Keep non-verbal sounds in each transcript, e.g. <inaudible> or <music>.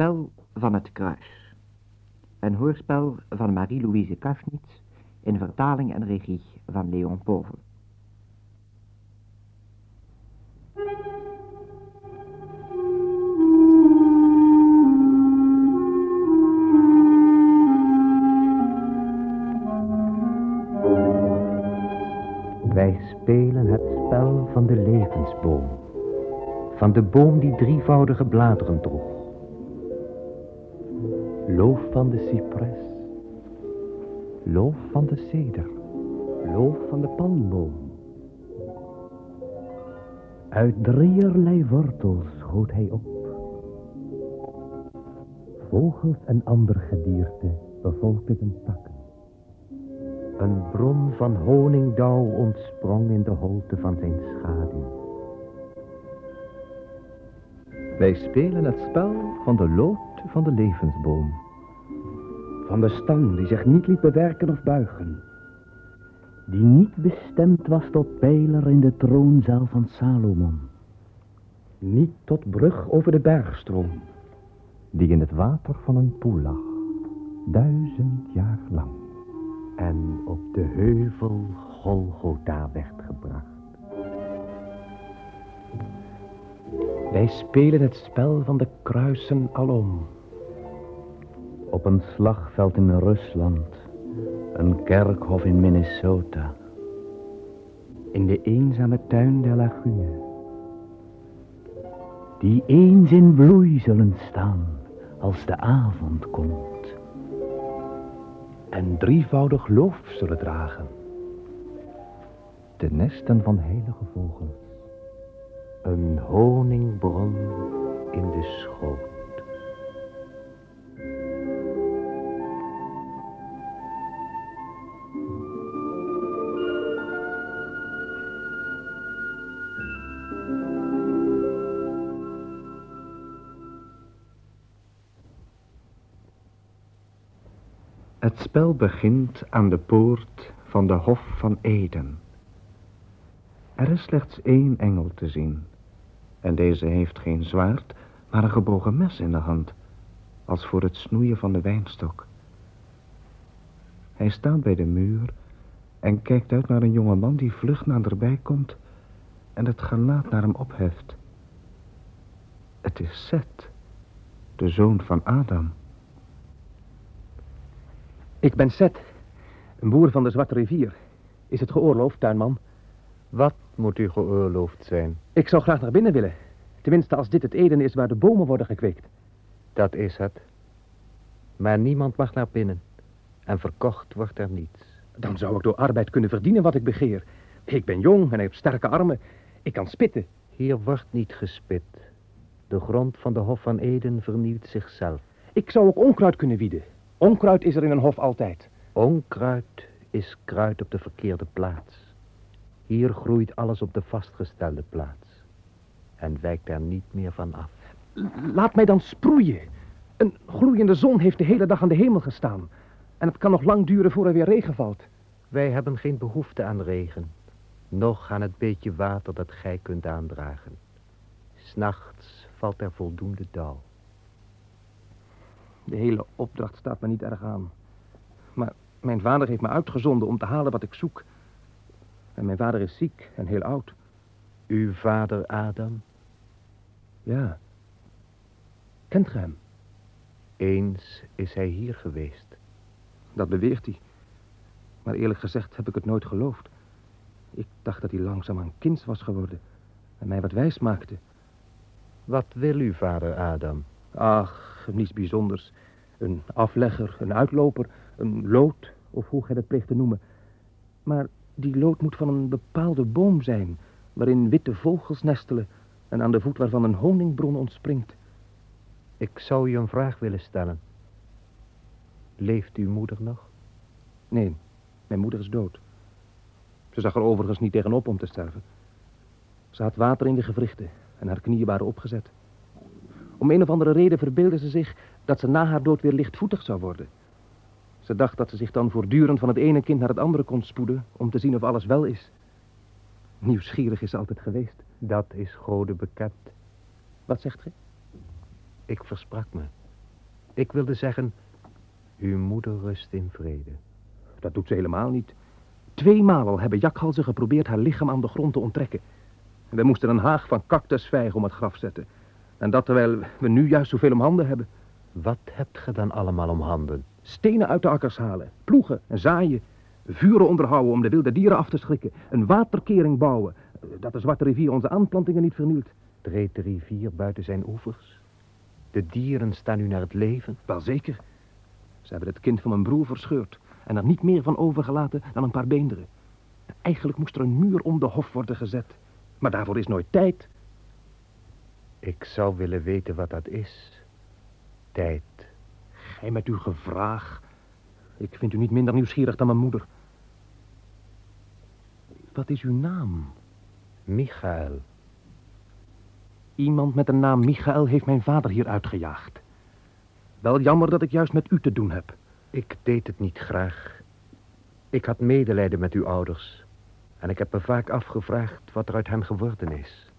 spel van het kruis. Een hoorspel van Marie-Louise Kafnitz in vertaling en regie van Leon Povel. Wij spelen het spel van de levensboom. Van de boom die drievoudige bladeren droeg. Loof van de cypres. Loof van de ceder. Loof van de palmboom. Uit drieërlei wortels schoot hij op. Vogels en ander gedierte bevolkten takken. Een bron van honingdauw ontsprong in de holte van zijn schaduw. Wij spelen het spel van de lood van de levensboom. Van de stam die zich niet liet bewerken of buigen. Die niet bestemd was tot pijler in de troonzaal van Salomon. Niet tot brug over de bergstroom. Die in het water van een poel lag. Duizend jaar lang. En op de heuvel Golgotha werd gebracht. Wij spelen het spel van de kruisen alom. Op een slagveld in Rusland, een kerkhof in Minnesota. In de eenzame tuin der lagune. Die eens in bloei zullen staan als de avond komt. En drievoudig loof zullen dragen. De nesten van heilige vogels een honingbron in de schoot. Het spel begint aan de poort van de Hof van Eden. Er is slechts één engel te zien. En deze heeft geen zwaard, maar een gebogen mes in de hand, als voor het snoeien van de wijnstok. Hij staat bij de muur en kijkt uit naar een jonge man die vlug naderbij komt en het gelaat naar hem opheft. Het is Seth, de zoon van Adam. Ik ben Seth, een boer van de Zwarte Rivier. Is het geoorloofd, tuinman? Wat moet u geoorloofd zijn? Ik zou graag naar binnen willen. Tenminste, als dit het Eden is waar de bomen worden gekweekt. Dat is het. Maar niemand mag naar binnen. En verkocht wordt er niets. Dan zou ik door arbeid kunnen verdienen wat ik begeer. Ik ben jong en ik heb sterke armen. Ik kan spitten. Hier wordt niet gespit. De grond van de Hof van Eden vernieuwt zichzelf. Ik zou ook onkruid kunnen wieden. Onkruid is er in een hof altijd. Onkruid is kruid op de verkeerde plaats. Hier groeit alles op de vastgestelde plaats. En wijkt er niet meer van af. Laat mij dan sproeien. Een gloeiende zon heeft de hele dag aan de hemel gestaan. En het kan nog lang duren voor er weer regen valt. Wij hebben geen behoefte aan regen. Nog aan het beetje water dat gij kunt aandragen. S'nachts valt er voldoende dauw. De hele opdracht staat me niet erg aan. Maar mijn vader heeft me uitgezonden om te halen wat ik zoek. En mijn vader is ziek en heel oud. Uw vader Adam? Ja. Kent ge hem? Eens is hij hier geweest. Dat beweert hij. Maar eerlijk gezegd heb ik het nooit geloofd. Ik dacht dat hij langzaam een kind was geworden. En mij wat wijs maakte. Wat wil uw vader Adam? Ach, niets bijzonders. Een aflegger, een uitloper, een lood, of hoe gij dat pleegt te noemen. Maar die lood moet van een bepaalde boom zijn, waarin witte vogels nestelen en aan de voet waarvan een honingbron ontspringt. Ik zou u een vraag willen stellen. Leeft uw moeder nog? Nee, mijn moeder is dood. Ze zag er overigens niet tegenop om te sterven. Ze had water in de gewrichten en haar knieën waren opgezet. Om een of andere reden verbeeldde ze zich dat ze na haar dood weer lichtvoetig zou worden. Ze dacht dat ze zich dan voortdurend van het ene kind naar het andere kon spoeden... om te zien of alles wel is. Nieuwsgierig is ze altijd geweest. Dat is Gode bekend. Wat zegt gij? Ik versprak me. Ik wilde zeggen, uw moeder rust in vrede. Dat doet ze helemaal niet. Tweemaal al hebben jakhalzen geprobeerd haar lichaam aan de grond te onttrekken. En wij moesten een haag van cactusvijgen om het graf zetten. En dat terwijl we nu juist zoveel om handen hebben. Wat hebt ge dan allemaal om handen? Stenen uit de akkers halen, ploegen en zaaien. Vuren onderhouden om de wilde dieren af te schrikken. Een waterkering bouwen, dat de Zwarte Rivier onze aanplantingen niet vernielt. Treedt de rivier buiten zijn oevers? De dieren staan nu naar het leven? Wel zeker. Ze hebben het kind van mijn broer verscheurd en er niet meer van overgelaten dan een paar beenderen. Eigenlijk moest er een muur om de hof worden gezet. Maar daarvoor is nooit tijd. Ik zou willen weten wat dat is. Tijd. Gij met uw gevraag. Ik vind u niet minder nieuwsgierig dan mijn moeder. Wat is uw naam? Michael. Iemand met de naam Michael heeft mijn vader hier uitgejaagd. Wel jammer dat ik juist met u te doen heb. Ik deed het niet graag. Ik had medelijden met uw ouders. En ik heb me vaak afgevraagd wat er uit hen geworden is.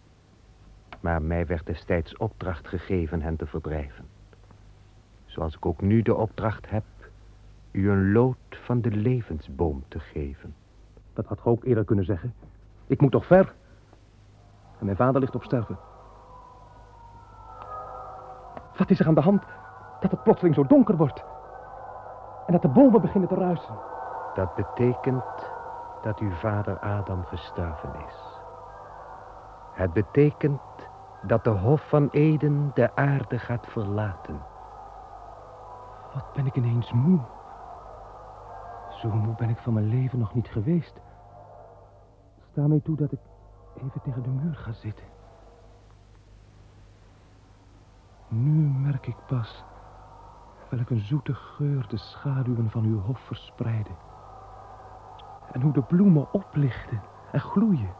Maar mij werd destijds opdracht gegeven hen te verdrijven. Zoals ik ook nu de opdracht heb u een lood van de levensboom te geven. Dat had ge ook eerder kunnen zeggen. Ik moet toch ver? En mijn vader ligt op sterven. Wat is er aan de hand dat het plotseling zo donker wordt? En dat de bomen beginnen te ruisen? Dat betekent dat uw vader Adam gestorven is. Het betekent dat de Hof van Eden de aarde gaat verlaten. Wat ben ik ineens moe. Zo moe ben ik van mijn leven nog niet geweest. Sta mij toe dat ik even tegen de muur ga zitten. Nu merk ik pas welk een zoete geur de schaduwen van uw hof verspreiden. En hoe de bloemen oplichten en gloeien.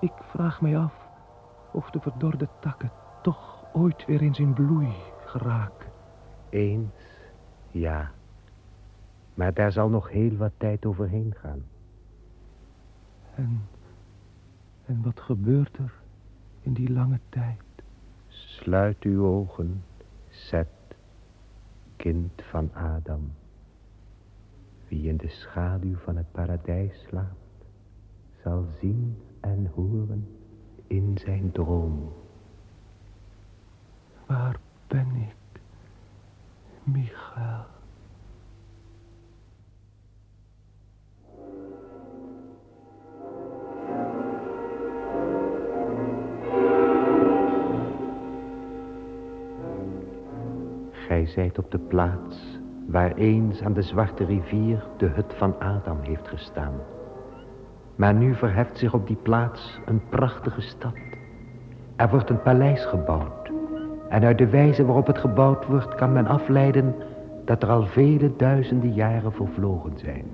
Ik vraag mij af of de verdorde takken toch ooit weer in zijn bloei geraken. Eens, ja. Maar daar zal nog heel wat tijd overheen gaan. En, en wat gebeurt er in die lange tijd? Sluit uw ogen, Zet, kind van Adam. Wie in de schaduw van het paradijs slaapt, zal zien en horen in zijn droom. Waar ben ik, Michael? Gij zijt op de plaats waar eens aan de zwarte rivier de hut van Adam heeft gestaan. Maar nu verheft zich op die plaats een prachtige stad. Er wordt een paleis gebouwd. En uit de wijze waarop het gebouwd wordt kan men afleiden dat er al vele duizenden jaren vervlogen zijn.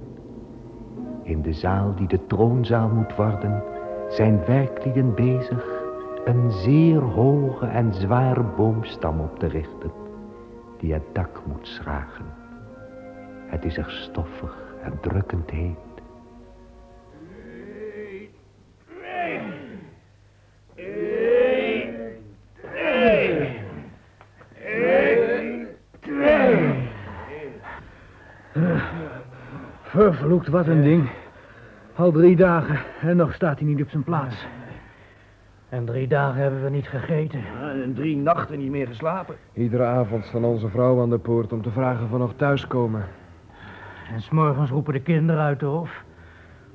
In de zaal die de troonzaal moet worden, zijn werklieden bezig een zeer hoge en zware boomstam op te richten die het dak moet schragen. Het is er stoffig en drukkend heet. Vervloekt, wat een ding. Al drie dagen en nog staat hij niet op zijn plaats. En drie dagen hebben we niet gegeten. En drie nachten niet meer geslapen. Iedere avond staan onze vrouwen aan de poort om te vragen of we nog thuiskomen. En s'morgens roepen de kinderen uit de hof.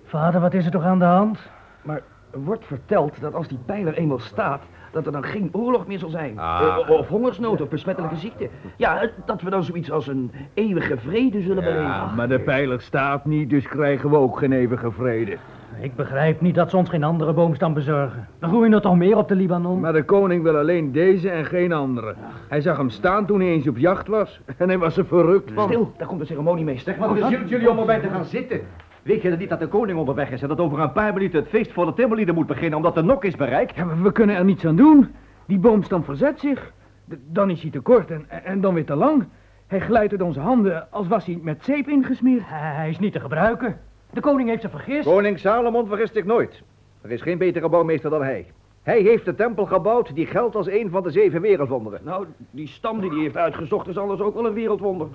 Vader, wat is er toch aan de hand? Maar wordt verteld dat als die pijler eenmaal staat, dat er dan geen oorlog meer zal zijn. Ah. Eh, of hongersnood of besmettelijke ziekte. Ja, dat we dan zoiets als een eeuwige vrede zullen beleven. Ja, maar de pijler staat niet, dus krijgen we ook geen eeuwige vrede. Ik begrijp niet dat ze ons geen andere boomstam bezorgen. Er groeien er toch meer op de Libanon? Maar de koning wil alleen deze en geen andere. Hij zag hem staan toen hij eens op jacht was. En hij was er verrukt van. Stil, daar komt de ceremoniemeester. Wat is jullie, jullie om erbij te gaan zitten? Weet je niet dat de koning onderweg is en dat over een paar minuten het feest voor de Timmerlieden moet beginnen omdat de nok is bereikt? Ja, maar we kunnen er niets aan doen. Die boomstam verzet zich. D- dan is hij te kort en, en dan weer te lang. Hij glijdt uit onze handen als was hij met zeep ingesmeerd. Hij is niet te gebruiken. De koning heeft zich vergist. Koning Salomon vergist zich nooit. Er is geen betere bouwmeester dan hij. Hij heeft de tempel gebouwd die geldt als een van de zeven wereldwonderen. Nou, die stam die hij heeft uitgezocht is anders ook wel een wereldwonder.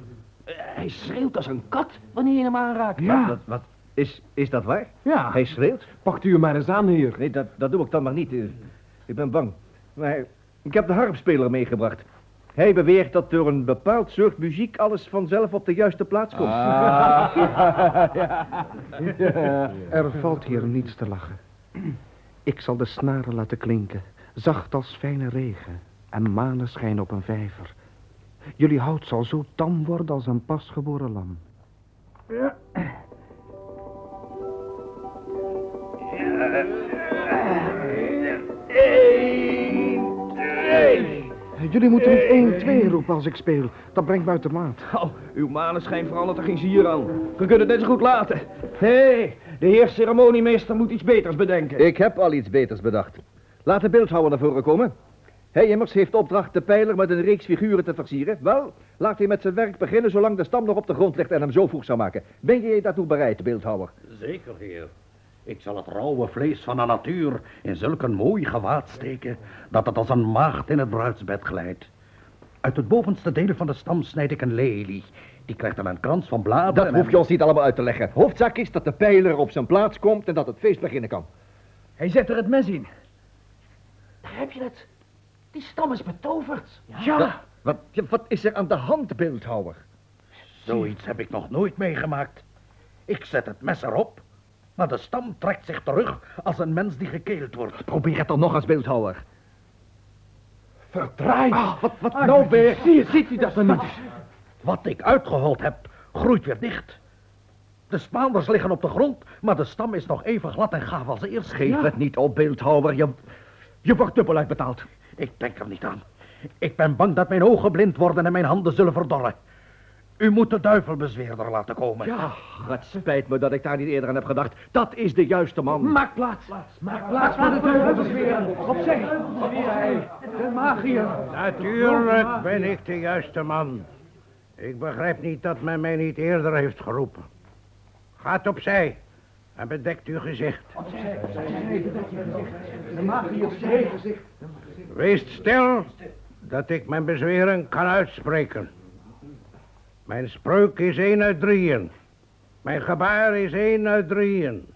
Eh, hij schreeuwt als een kat wanneer je hem aanraakt. Ja. Wat, wat, is, is dat waar? Ja. Hij schreeuwt? Pakt u hem maar eens aan, heer. Nee, dat, dat doe ik dan maar niet. eh. Ik ben bang. Maar ik heb de harpspeler meegebracht. Hij beweert dat door een bepaald soort muziek alles vanzelf op de juiste plaats komt. <laughs> Er valt hier niets te lachen. Ik zal de snaren laten klinken, zacht als fijne regen en maneschijn op een vijver. Jullie hout zal zo tam worden als een pasgeboren lam. Jullie moeten niet 1, 2 roepen als ik speel. Dat brengt me uit de maat. Oh, uw maneschijn verandert er geen zier aan. We kunnen het net zo goed laten. Hé, hey, de heer ceremoniemeester moet iets beters bedenken. Ik heb al iets beters bedacht. Laat de beeldhouwer naar voren komen. Hij immers heeft opdracht de pijler met een reeks figuren te versieren. Wel, laat hij met zijn werk beginnen zolang de stam nog op de grond ligt en hem zo voeg zou maken. Ben je daartoe bereid, beeldhouwer? Zeker, heer. Ik zal het rauwe vlees van de natuur in zulk een mooi gewaad steken dat het als een maagd in het bruidsbed glijdt. Uit het bovenste deel van de stam snijd ik een lelie. Die krijgt dan een krans van bladeren. Dat en- hoef je ons niet allemaal uit te leggen. Hoofdzaak is dat de pijler op zijn plaats komt en dat het feest beginnen kan. Hij zet er het mes in. Daar heb je het. Die stam is betoverd. Ja. Wat, ja, wat is er aan de hand, beeldhouwer? Zoiets heb ik nog nooit meegemaakt. Ik zet het mes erop, maar de stam trekt zich terug als een mens die gekeeld wordt. Probeer het dan nog eens, beeldhouwer. Verdraai! Ah, wat, wat nou weer? Zie je, ziet u dat dan niet? Wat ik uitgehold heb, groeit weer dicht. De Spaanders liggen op de grond, maar de stam is nog even glad en gaaf als eerst. Geef het niet op, beeldhouwer. Je, je wordt dubbel uitbetaald. Ik denk er niet aan. Ik ben bang dat mijn ogen blind worden en mijn handen zullen verdorren. U moet de duivelbezweerder laten komen. Ja, het spijt me dat ik daar niet eerder aan heb gedacht. Dat is de juiste man. Maak plaats. Maak plaats voor de duivelbezweer. Opzij. Opzij. De magier. Natuurlijk ben ik de juiste man. Ik begrijp niet dat men mij niet eerder heeft geroepen. Gaat opzij en bedekt uw gezicht. De magier opzij. Wees stil dat ik mijn bezweren kan uitspreken. Mijn spreuk is één uit drieën. Mijn gebaar is één uit drieën.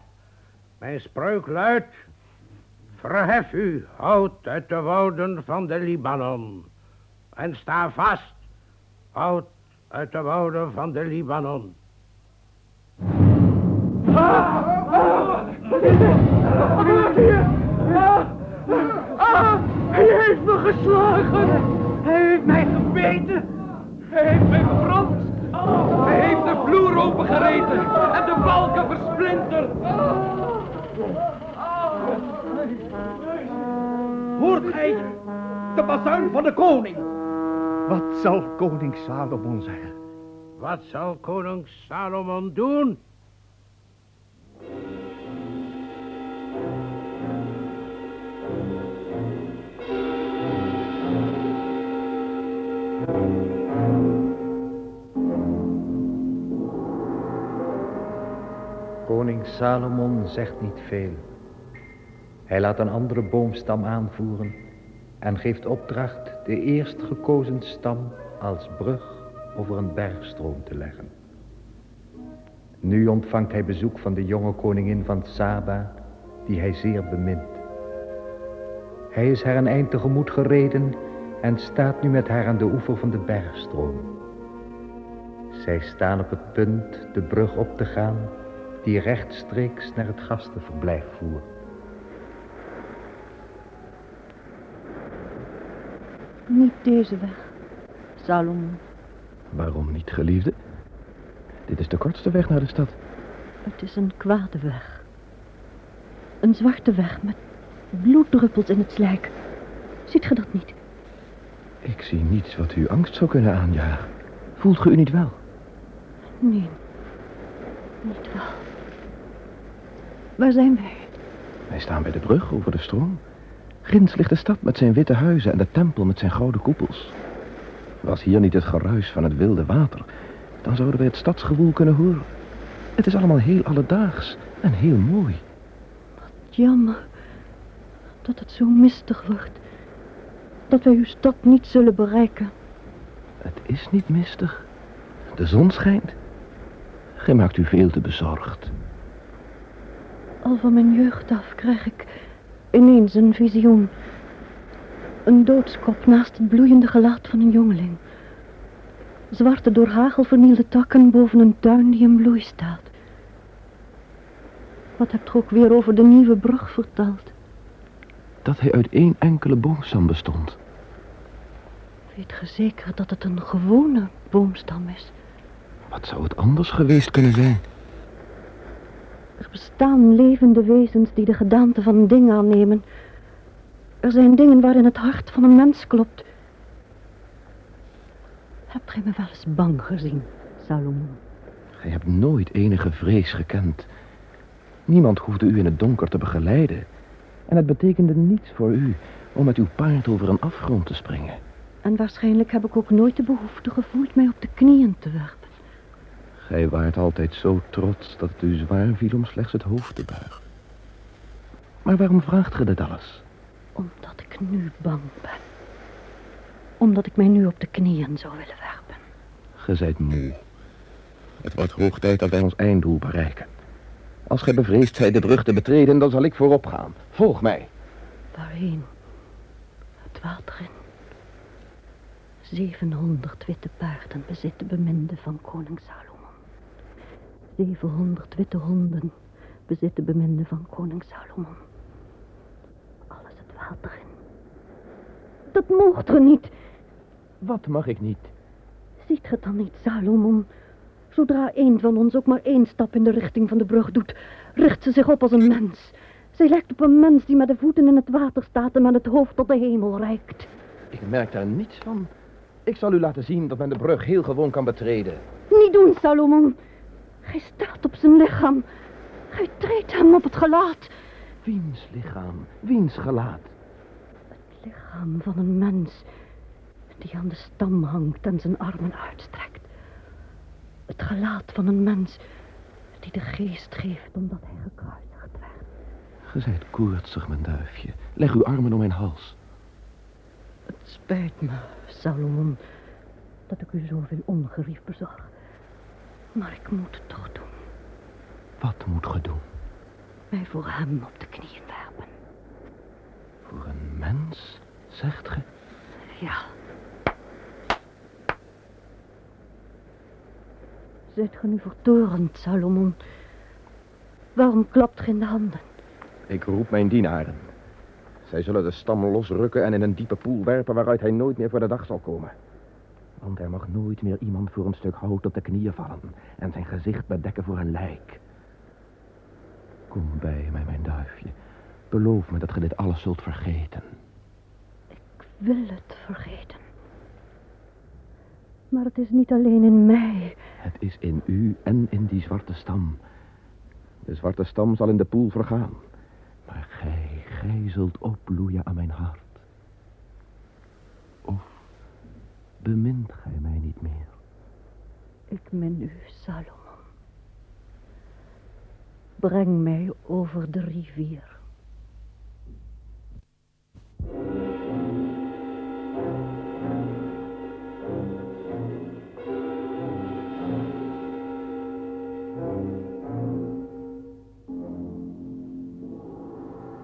Mijn spreuk luidt... Verhef u, hout uit de wouden van de Libanon. En sta vast, hout uit de wouden van de Libanon. Ah, hij heeft me geslagen. Hij heeft mij gebeten. Hij heeft mij verbrand. Hij heeft de vloer opengereten en de balken versplinterd. Hoort gij de bazuin van de koning? Wat zal koning Salomon zeggen? Wat zal koning Salomon doen? Koning Salomon zegt niet veel. Hij laat een andere boomstam aanvoeren en geeft opdracht de eerst gekozen stam als brug over een bergstroom te leggen. Nu ontvangt hij bezoek van de jonge koningin van Saba, die hij zeer bemint. Hij is haar een eind tegemoet gereden en staat nu met haar aan de oever van de bergstroom. Zij staan op het punt de brug op te gaan die rechtstreeks naar het gastenverblijf voert. Niet deze weg, Salomon. Waarom niet, geliefde? Dit is de kortste weg naar de stad. Het is een kwade weg. Een zwarte weg met bloeddruppels in het slijk. Ziet ge dat niet? Ik zie niets wat u angst zou kunnen aanjagen. Voelt ge u niet wel? Nee, niet wel. Waar zijn wij? Wij staan bij de brug over de stroom. Ginds ligt de stad met zijn witte huizen en de tempel met zijn gouden koepels. Was hier niet het geruis van het wilde water, dan zouden wij het stadsgewoel kunnen horen. Het is allemaal heel alledaags en heel mooi. Jammer. Dat het zo mistig wordt. Dat wij uw stad niet zullen bereiken. Het is niet mistig. De zon schijnt. Gij maakt u veel te bezorgd. Al van mijn jeugd af krijg ik ineens een visioen. Een doodskop naast het bloeiende gelaat van een jongeling. Zwarte door hagel vernielde takken boven een tuin die in bloei staat. Wat hebt u ook weer over de nieuwe brug verteld? Dat hij uit één enkele boomstam bestond. Weet ge zeker dat het een gewone boomstam is? Wat zou het anders geweest kunnen zijn? Er bestaan levende wezens die de gedaante van een ding aannemen. Er zijn dingen waarin het hart van een mens klopt. Hebt gij me wel eens bang gezien, Salomon? Gij hebt nooit enige vrees gekend. Niemand hoefde u in het donker te begeleiden. En het betekende niets voor u om met uw paard over een afgrond te springen. En waarschijnlijk heb ik ook nooit de behoefte gevoeld mij op de knieën te werpen. Gij waart altijd zo trots dat het u zwaar viel om slechts het hoofd te buigen. Maar waarom vraagt ge dit alles? Omdat ik nu bang ben. Omdat ik mij nu op de knieën zou willen werpen. Ge zijt moe. Het wordt hoog tijd dat wij ons einddoel bereiken. Als gij bevreesd zijt de brug te betreden, dan zal ik voorop gaan. Volg mij. Waarheen? Het water in. 700 witte paarden bezit de beminde van koning Salomon. 700 witte honden bezit de beminde van koning Salomon. Alles het water in. Dat moogt er niet. Wat mag ik niet? Ziet ge dan niet, Salomon? Zodra een van ons ook maar één stap in de richting van de brug doet, richt ze zich op als een mens. Zij lijkt op een mens die met de voeten in het water staat en met het hoofd tot de hemel reikt. Ik merk daar niets van. Ik zal u laten zien dat men de brug heel gewoon kan betreden. Niet doen, Salomon. Gij staat op zijn lichaam. Gij treedt hem op het gelaat. Wiens lichaam? Wiens gelaat? Het lichaam van een mens die aan de stam hangt en zijn armen uitstrekt. Het gelaat van een mens die de geest geeft omdat hij gekruisigd werd. Ge zijt koortsig, mijn duifje. Leg uw armen om mijn hals. Het spijt me, Salomon, dat ik u zoveel ongerief bezorg. Maar ik moet het toch doen. Wat moet ge doen? Mij voor hem op de knieën werpen. Voor een mens, zegt ge? Ja. Zijt ge nu vertorend, Salomon? Waarom klapt ge in de handen? Ik roep mijn dienaren. Zij zullen de stam losrukken en in een diepe poel werpen waaruit hij nooit meer voor de dag zal komen. Want er mag nooit meer iemand voor een stuk hout op de knieën vallen en zijn gezicht bedekken voor een lijk. Kom bij mij, mijn duifje. Beloof me dat ge dit alles zult vergeten. Ik wil het vergeten. Maar het is niet alleen in mij. Het is in u en in die zwarte stam. De zwarte stam zal in de poel vergaan. Maar gij, gij zult opbloeien aan mijn hart. Of bemint gij mij niet meer? Ik min u, Salomon. Breng mij over de rivier.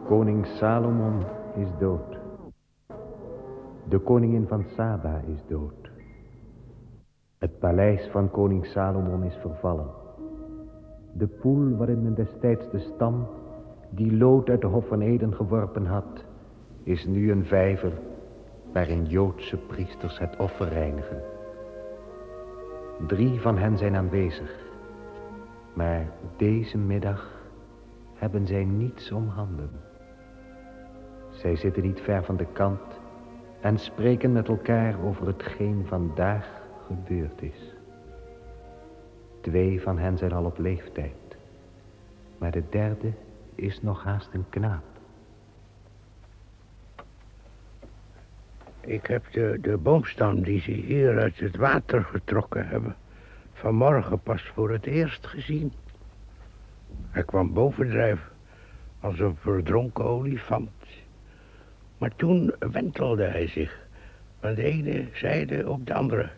Koning Salomon is dood. De koningin van Saba is dood. Het paleis van koning Salomon is vervallen. De poel waarin men destijds de stam, die lood uit de Hof van Eden geworpen had, is nu een vijver waarin Joodse priesters het offer reinigen. Drie van hen zijn aanwezig, maar deze middag hebben zij niets om handen. Zij zitten niet ver van de kant en spreken met elkaar over hetgeen vandaag gebeurd is. Twee van hen zijn al op leeftijd, maar de derde is nog haast een knaap. Ik heb de, de boomstam die ze hier uit het water getrokken hebben... vanmorgen pas voor het eerst gezien. Hij kwam bovendrijven als een verdronken olifant. Maar toen wentelde hij zich van de ene zijde op de andere.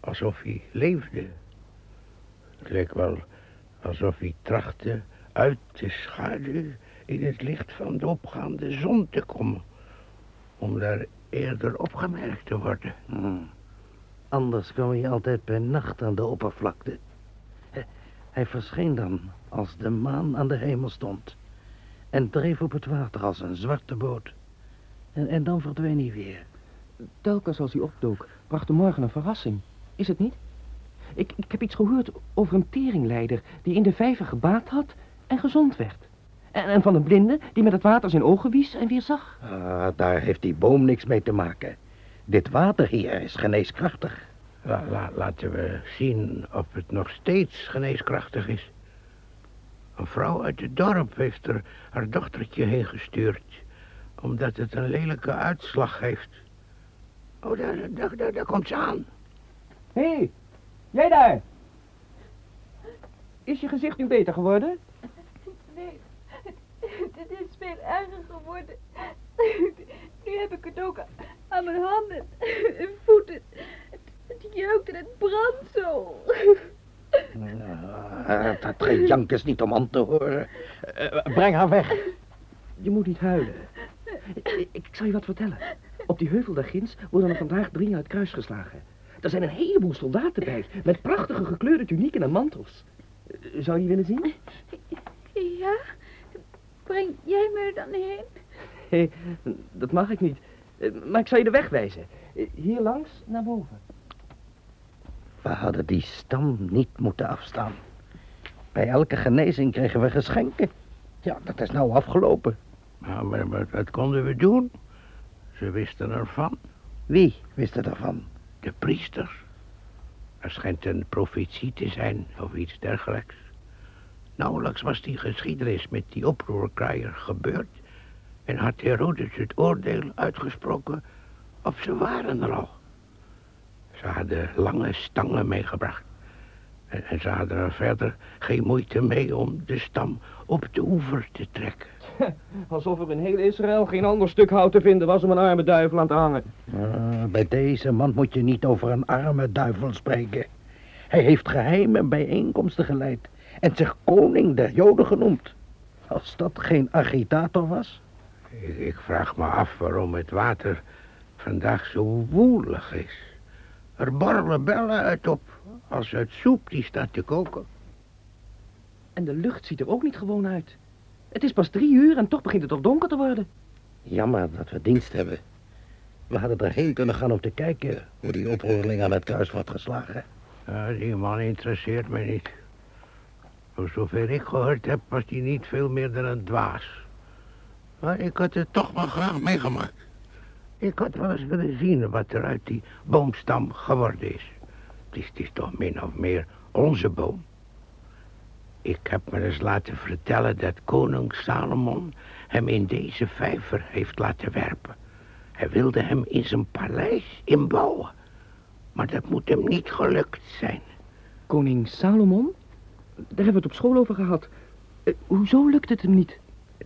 Alsof hij leefde. Het leek wel alsof hij trachtte uit de schaduw in het licht van de opgaande zon te komen. Om daar eerder opgemerkt te worden. Hmm. Anders kwam hij altijd bij nacht aan de oppervlakte. Hij verscheen dan als de maan aan de hemel stond. En dreef op het water als een zwarte boot. En, en dan verdween hij weer. Telkens als hij opdook, bracht de morgen een verrassing. Is het niet? Ik, ik heb iets gehoord over een teringleider die in de vijver gebaat had en gezond werd. En, en van een blinde die met het water zijn ogen wies en weer zag. Ah, daar heeft die boom niks mee te maken. Dit water hier is geneeskrachtig. La, la, laten we zien of het nog steeds geneeskrachtig is. Een vrouw uit het dorp heeft er haar dochtertje heen gestuurd. Omdat het een lelijke uitslag heeft. Oh, daar, daar, daar, daar komt ze aan. Hé, hey, jij daar! Is je gezicht nu beter geworden? Nee, het is veel erger geworden. Nu heb ik het ook aan mijn handen en voeten. Het jeukt en het brandt zo. Uh, dat gejank is niet om aan te horen. Uh, breng haar weg. Je moet niet huilen. Ik, ik, zal je wat vertellen. Op die heuvel daar ginds worden er vandaag drie uit kruis geslagen. Er zijn een heleboel soldaten bij, met prachtige gekleurde tunieken en mantels. Zou je willen zien? Ja, breng jij me er dan heen? Hey, dat mag ik niet. Maar ik zal je de weg wijzen. Hier langs naar boven. We hadden die stam niet moeten afstaan. Bij elke genezing kregen we geschenken. Ja, dat is nou afgelopen. Nou, maar, maar wat konden we doen? Ze wisten ervan. Wie wist ervan? De priesters. Er schijnt een profetie te zijn of iets dergelijks. Nauwelijks was die geschiedenis met die oproerkruier gebeurd... en had Herodes het oordeel uitgesproken of ze waren er al. Ze hadden lange stangen meegebracht. En, en ze hadden er verder geen moeite mee om de stam op de oever te trekken. <laughs> Alsof er in heel Israël geen ander stuk hout te vinden was om een arme duivel aan te hangen. Uh, bij deze man moet je niet over een arme duivel spreken. Hij heeft geheime bijeenkomsten geleid en zich koning der Joden genoemd. Als dat geen agitator was? Ik, ik vraag me af waarom het water vandaag zo woelig is. Er borrelen bellen uit op, als uit soep die staat te koken. En de lucht ziet er ook niet gewoon uit. Het is pas drie uur en toch begint het al donker te worden. Jammer dat we dienst hebben. We hadden erheen kunnen gaan om te kijken hoe die oproerling aan het kruis wordt geslagen. Ja, die man interesseert me niet. Voor zover ik gehoord heb, was hij niet veel meer dan een dwaas. Maar ik had het toch wel graag meegemaakt. Ik had wel eens willen zien wat er uit die boomstam geworden is. Het is, het is toch min of meer onze boom. Ik heb me eens laten vertellen dat koning Salomon hem in deze vijver heeft laten werpen. Hij wilde hem in zijn paleis inbouwen. Maar dat moet hem niet gelukt zijn. Koning Salomon? Daar hebben we het op school over gehad. Uh, hoezo lukt het hem niet?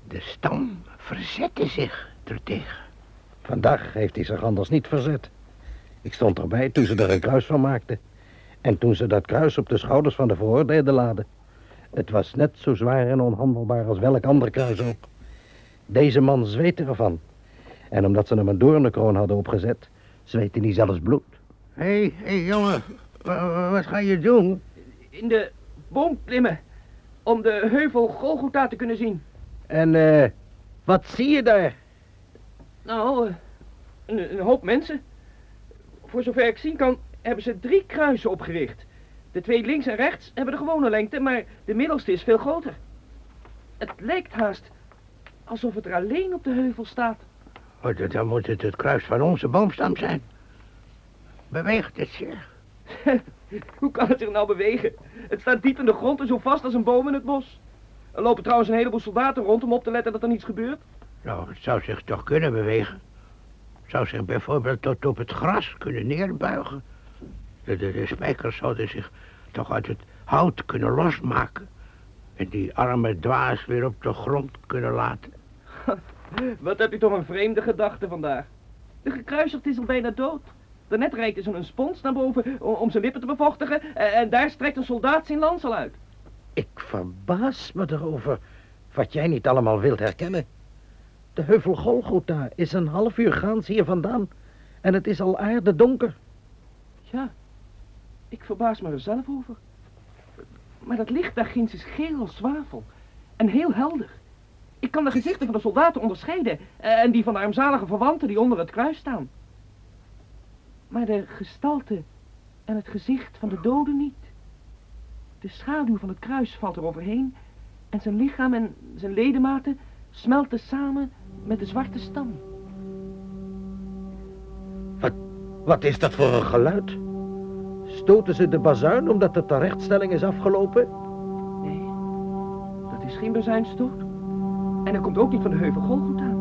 De stam verzette zich ertegen. Vandaag heeft hij zich anders niet verzet. Ik stond erbij toen ze er een kruis van maakten. En toen ze dat kruis op de schouders van de veroordeelde laden. Het was net zo zwaar en onhandelbaar als welk ander kruis ook. Deze man zweette ervan. En omdat ze hem een doornenkroon hadden opgezet, zweette hij zelfs bloed. Hé, hey, hey, jongen, wat ga je doen? In de boom klimmen, om de heuvel Golgotha te kunnen zien. En uh, wat zie je daar? Nou, uh, een, een hoop mensen. Voor zover ik zien kan, hebben ze drie kruisen opgericht. De twee links en rechts hebben de gewone lengte, maar de middelste is veel groter. Het lijkt haast alsof het er alleen op de heuvel staat. Oh, dan moet het het kruis van onze boomstam zijn. Beweegt het zich? <laughs> Hoe kan het zich nou bewegen? Het staat diep in de grond en zo vast als een boom in het bos. Er lopen trouwens een heleboel soldaten rond om op te letten dat er niets gebeurt. Nou, het zou zich toch kunnen bewegen. Het zou zich bijvoorbeeld tot op het gras kunnen neerbuigen. De, de, de spijkers zouden zich toch uit het hout kunnen losmaken. En die arme dwaas weer op de grond kunnen laten. <laughs> Wat heb je toch een vreemde gedachte vandaag? De gekruisigd is al bijna dood. Daarnet reikt ze een spons naar boven om, om zijn lippen te bevochtigen en, en daar strekt een soldaat zijn lansel uit. Ik verbaas me erover wat jij niet allemaal wilt herkennen. De heuvel Golgotha is een half uur gaans hier vandaan en het is al aarde donker. Ja, ik verbaas me er zelf over. Maar dat licht daar ginds is geel als zwavel en heel helder. Ik kan de gezichten van de soldaten onderscheiden en die van de armzalige verwanten die onder het kruis staan. Maar de gestalte en het gezicht van de doden niet. De schaduw van het kruis valt er overheen en zijn lichaam en zijn ledematen smelten samen met de zwarte stam. Wat, wat is dat voor een geluid? Stoten ze de bazuin omdat de terechtstelling is afgelopen? Nee, dat is geen bazuinstoot. En er komt ook niet van de heuvel Golgotha.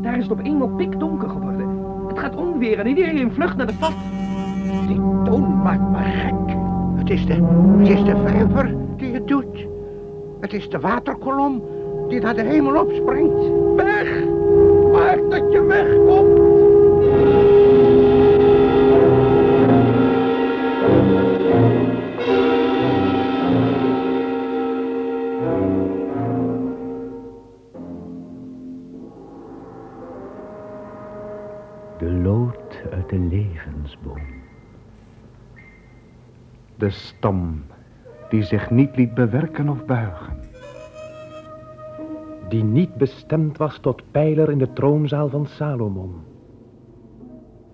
Daar is het op eenmaal pikdonker geworden. Het gaat onweer en iedereen vlucht naar de stad. Die toon maakt me gek. Het is de, het is de vijver die het doet. Het is de waterkolom die naar de hemel opspringt. Weg! Maak dat je wegkomt! De levensboom. De stam die zich niet liet bewerken of buigen. Die niet bestemd was tot pijler in de troonzaal van Salomon.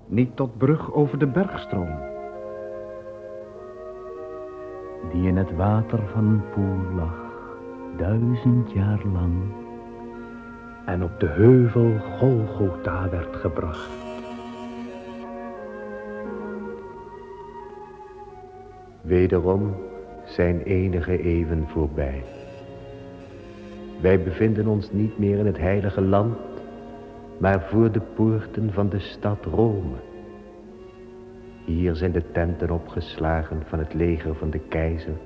Niet tot brug over de bergstroom. Die in het water van een poel lag, duizend jaar lang. En op de heuvel Golgotha werd gebracht. Wederom zijn enige eeuwen voorbij. Wij bevinden ons niet meer in het heilige land, maar voor de poorten van de stad Rome. Hier zijn de tenten opgeslagen van het leger van de keizer,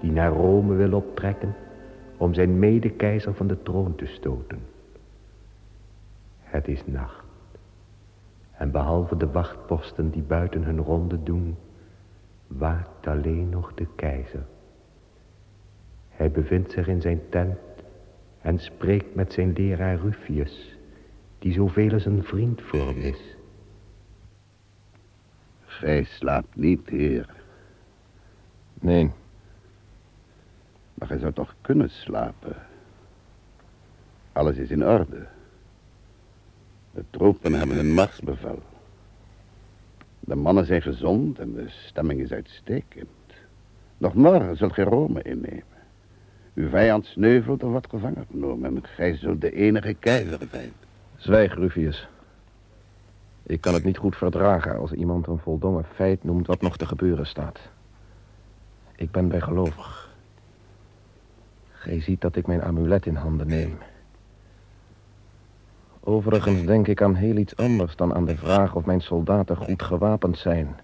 die naar Rome wil optrekken om zijn medekeizer van de troon te stoten. Het is nacht. En behalve de wachtposten die buiten hun ronde doen, waakt alleen nog de keizer. Hij bevindt zich in zijn tent en spreekt met zijn leraar Rufius, die zoveel als een vriend voor hem is. Gij slaapt niet, heer. Nee. Maar gij zou toch kunnen slapen. Alles is in orde. De troepen hebben een marsbevel. De mannen zijn gezond en de stemming is uitstekend. Nog morgen zult gij Rome innemen. Uw vijand sneuvelt of wordt gevangen genomen en gij zult de enige keizer zijn. Zwijg, Rufius. Ik kan het niet goed verdragen als iemand een voldongen feit noemt wat nog te gebeuren staat. Ik ben bijgelovig. Gij ziet dat ik mijn amulet in handen neem. Overigens denk ik aan heel iets anders dan aan de vraag of mijn soldaten goed gewapend zijn.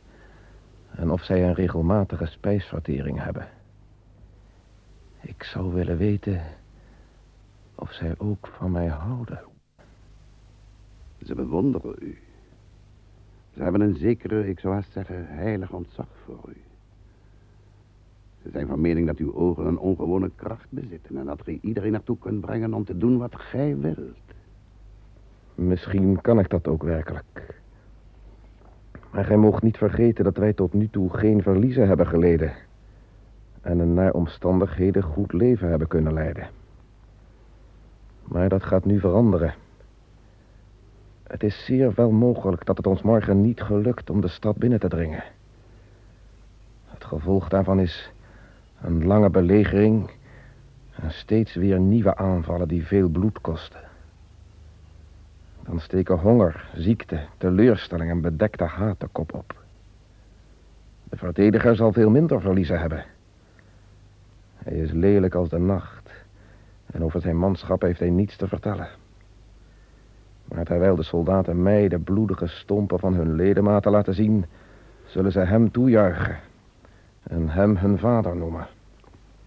En of zij een regelmatige spijsvertering hebben. Ik zou willen weten of zij ook van mij houden. Ze bewonderen u. Ze hebben een zekere, ik zou haast zeggen, heilig ontzag voor u. Ze zijn van mening dat uw ogen een ongewone kracht bezitten... en dat gij iedereen naartoe kunt brengen om te doen wat gij wilt. Misschien kan ik dat ook werkelijk. Maar gij moogt niet vergeten dat wij tot nu toe geen verliezen hebben geleden. En een naar omstandigheden goed leven hebben kunnen leiden. Maar dat gaat nu veranderen. Het is zeer wel mogelijk dat het ons morgen niet gelukt om de stad binnen te dringen. Het gevolg daarvan is een lange belegering en steeds weer nieuwe aanvallen die veel bloed kosten. Dan steken honger, ziekte, teleurstelling en bedekte haat de kop op. De verdediger zal veel minder verliezen hebben. Hij is lelijk als de nacht. En over zijn manschap heeft hij niets te vertellen. Maar terwijl de soldaten mij de bloedige stompen van hun ledematen laten zien... zullen ze hem toejuichen. En hem hun vader noemen.